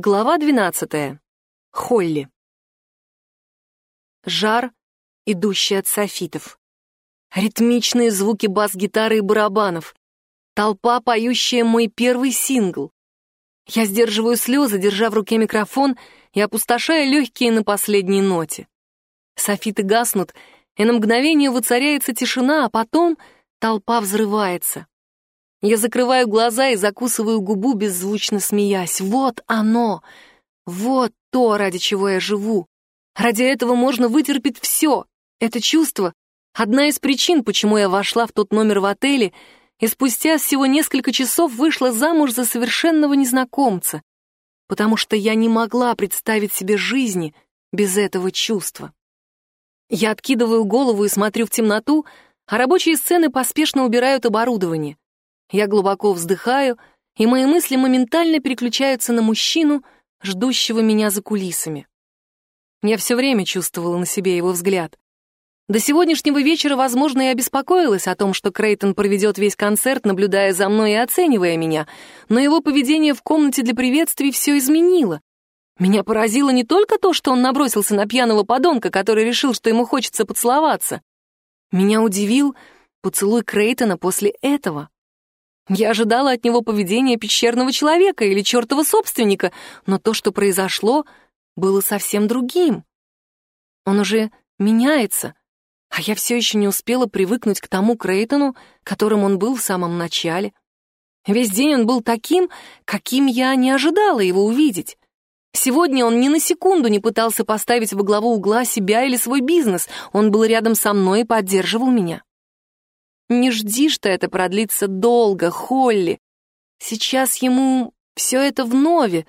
Глава 12. Холли. Жар, идущий от софитов. Ритмичные звуки бас-гитары и барабанов. Толпа, поющая мой первый сингл. Я сдерживаю слезы, держа в руке микрофон и опустошая легкие на последней ноте. Софиты гаснут, и на мгновение воцаряется тишина, а потом толпа взрывается. Я закрываю глаза и закусываю губу, беззвучно смеясь. Вот оно! Вот то, ради чего я живу. Ради этого можно вытерпеть все. Это чувство — одна из причин, почему я вошла в тот номер в отеле и спустя всего несколько часов вышла замуж за совершенного незнакомца, потому что я не могла представить себе жизни без этого чувства. Я откидываю голову и смотрю в темноту, а рабочие сцены поспешно убирают оборудование. Я глубоко вздыхаю, и мои мысли моментально переключаются на мужчину, ждущего меня за кулисами. Я все время чувствовала на себе его взгляд. До сегодняшнего вечера, возможно, я беспокоилась о том, что Крейтон проведет весь концерт, наблюдая за мной и оценивая меня, но его поведение в комнате для приветствий все изменило. Меня поразило не только то, что он набросился на пьяного подонка, который решил, что ему хочется поцеловаться. Меня удивил поцелуй Крейтона после этого. Я ожидала от него поведения пещерного человека или чертова собственника, но то, что произошло, было совсем другим. Он уже меняется, а я все еще не успела привыкнуть к тому Крейтону, которым он был в самом начале. Весь день он был таким, каким я не ожидала его увидеть. Сегодня он ни на секунду не пытался поставить во главу угла себя или свой бизнес, он был рядом со мной и поддерживал меня. Не жди, что это продлится долго, Холли. Сейчас ему все это вновь,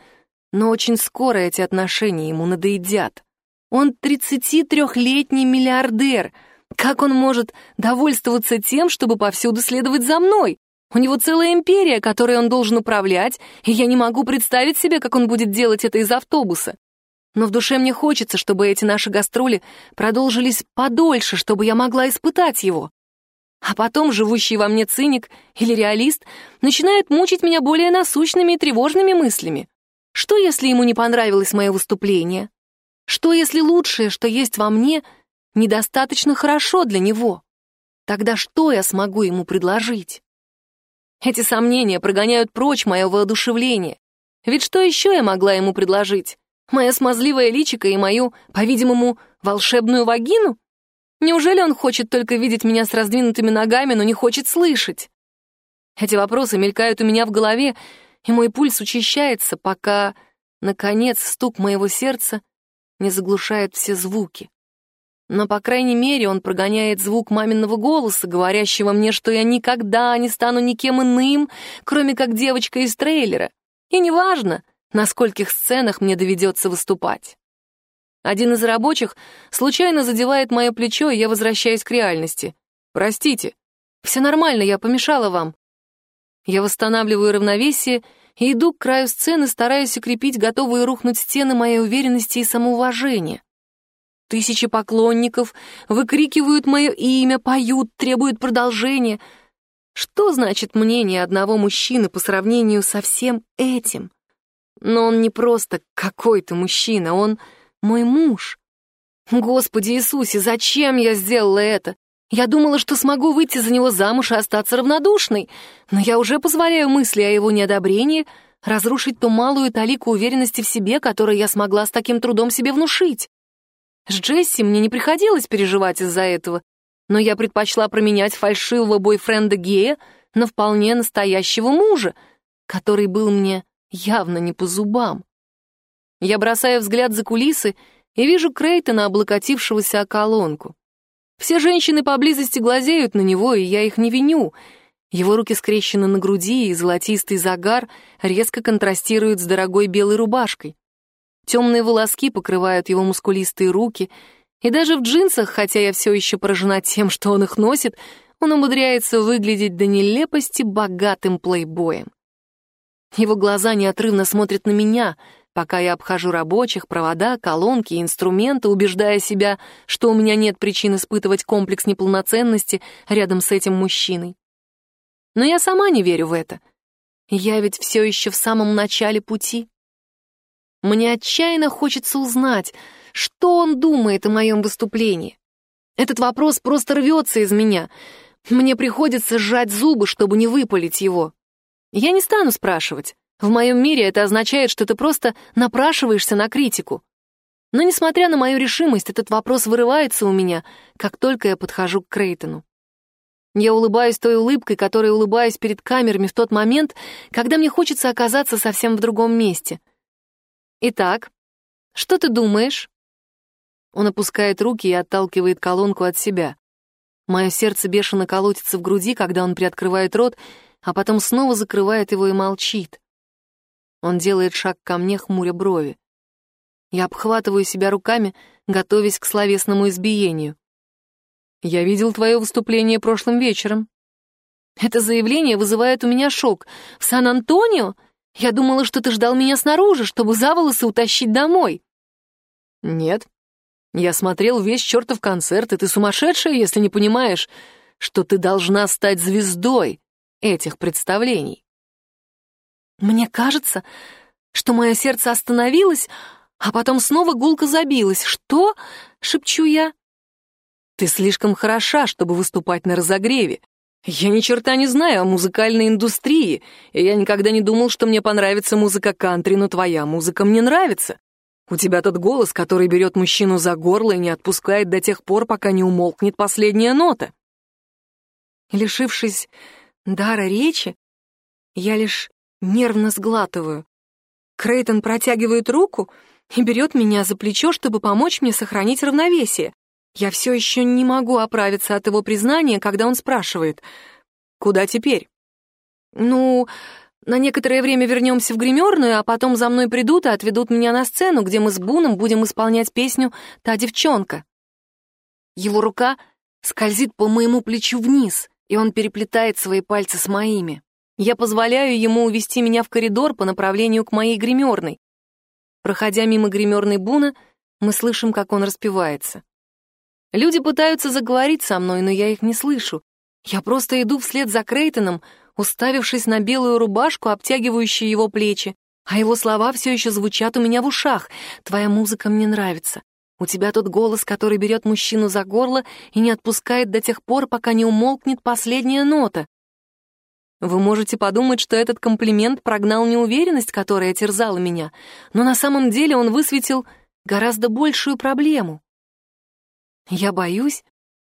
но очень скоро эти отношения ему надоедят. Он 33-летний миллиардер. Как он может довольствоваться тем, чтобы повсюду следовать за мной? У него целая империя, которой он должен управлять, и я не могу представить себе, как он будет делать это из автобуса. Но в душе мне хочется, чтобы эти наши гастроли продолжились подольше, чтобы я могла испытать его. А потом живущий во мне циник или реалист начинает мучить меня более насущными и тревожными мыслями. Что, если ему не понравилось мое выступление? Что, если лучшее, что есть во мне, недостаточно хорошо для него? Тогда что я смогу ему предложить? Эти сомнения прогоняют прочь мое воодушевление. Ведь что еще я могла ему предложить? Мое смазливое личико и мою, по-видимому, волшебную вагину? Неужели он хочет только видеть меня с раздвинутыми ногами, но не хочет слышать? Эти вопросы мелькают у меня в голове, и мой пульс учащается, пока, наконец, стук моего сердца не заглушает все звуки. Но, по крайней мере, он прогоняет звук маминого голоса, говорящего мне, что я никогда не стану никем иным, кроме как девочка из трейлера. И неважно, на скольких сценах мне доведется выступать. Один из рабочих случайно задевает мое плечо, и я возвращаюсь к реальности. «Простите. Все нормально, я помешала вам». Я восстанавливаю равновесие и иду к краю сцены, стараясь укрепить готовые рухнуть стены моей уверенности и самоуважения. Тысячи поклонников выкрикивают мое имя, поют, требуют продолжения. Что значит мнение одного мужчины по сравнению со всем этим? Но он не просто какой-то мужчина, он мой муж. Господи Иисусе, зачем я сделала это? Я думала, что смогу выйти за него замуж и остаться равнодушной, но я уже позволяю мысли о его неодобрении разрушить ту малую талику уверенности в себе, которую я смогла с таким трудом себе внушить. С Джесси мне не приходилось переживать из-за этого, но я предпочла променять фальшивого бойфренда гея на вполне настоящего мужа, который был мне явно не по зубам. Я бросаю взгляд за кулисы и вижу Крейтона, облокотившегося о колонку. Все женщины поблизости глазеют на него, и я их не виню. Его руки скрещены на груди, и золотистый загар резко контрастирует с дорогой белой рубашкой. Темные волоски покрывают его мускулистые руки, и даже в джинсах, хотя я все еще поражена тем, что он их носит, он умудряется выглядеть до нелепости богатым плейбоем. Его глаза неотрывно смотрят на меня — пока я обхожу рабочих, провода, колонки, инструменты, убеждая себя, что у меня нет причин испытывать комплекс неполноценности рядом с этим мужчиной. Но я сама не верю в это. Я ведь все еще в самом начале пути. Мне отчаянно хочется узнать, что он думает о моем выступлении. Этот вопрос просто рвется из меня. Мне приходится сжать зубы, чтобы не выпалить его. Я не стану спрашивать. В моем мире это означает, что ты просто напрашиваешься на критику. Но, несмотря на мою решимость, этот вопрос вырывается у меня, как только я подхожу к Крейтону. Я улыбаюсь той улыбкой, которой улыбаюсь перед камерами в тот момент, когда мне хочется оказаться совсем в другом месте. «Итак, что ты думаешь?» Он опускает руки и отталкивает колонку от себя. Мое сердце бешено колотится в груди, когда он приоткрывает рот, а потом снова закрывает его и молчит. Он делает шаг ко мне, хмуря брови. Я обхватываю себя руками, готовясь к словесному избиению. «Я видел твое выступление прошлым вечером». Это заявление вызывает у меня шок. «В Сан-Антонио? Я думала, что ты ждал меня снаружи, чтобы за волосы утащить домой». «Нет, я смотрел весь чертов концерт, и ты сумасшедшая, если не понимаешь, что ты должна стать звездой этих представлений. Мне кажется, что мое сердце остановилось, а потом снова гулко забилось. «Что?» — шепчу я. «Ты слишком хороша, чтобы выступать на разогреве. Я ни черта не знаю о музыкальной индустрии, и я никогда не думал, что мне понравится музыка кантри, но твоя музыка мне нравится. У тебя тот голос, который берет мужчину за горло и не отпускает до тех пор, пока не умолкнет последняя нота. Лишившись дара речи, я лишь нервно сглатываю. Крейтон протягивает руку и берет меня за плечо, чтобы помочь мне сохранить равновесие. Я все еще не могу оправиться от его признания, когда он спрашивает, «Куда теперь?» «Ну, на некоторое время вернемся в гримерную, а потом за мной придут и отведут меня на сцену, где мы с Буном будем исполнять песню «Та девчонка». Его рука скользит по моему плечу вниз, и он переплетает свои пальцы с моими. Я позволяю ему увести меня в коридор по направлению к моей гримерной. Проходя мимо гримерной Буна, мы слышим, как он распевается. Люди пытаются заговорить со мной, но я их не слышу. Я просто иду вслед за Крейтоном, уставившись на белую рубашку, обтягивающую его плечи, а его слова все еще звучат у меня в ушах. «Твоя музыка мне нравится. У тебя тот голос, который берет мужчину за горло и не отпускает до тех пор, пока не умолкнет последняя нота». Вы можете подумать, что этот комплимент прогнал неуверенность, которая терзала меня, но на самом деле он высветил гораздо большую проблему. Я боюсь,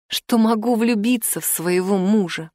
что могу влюбиться в своего мужа.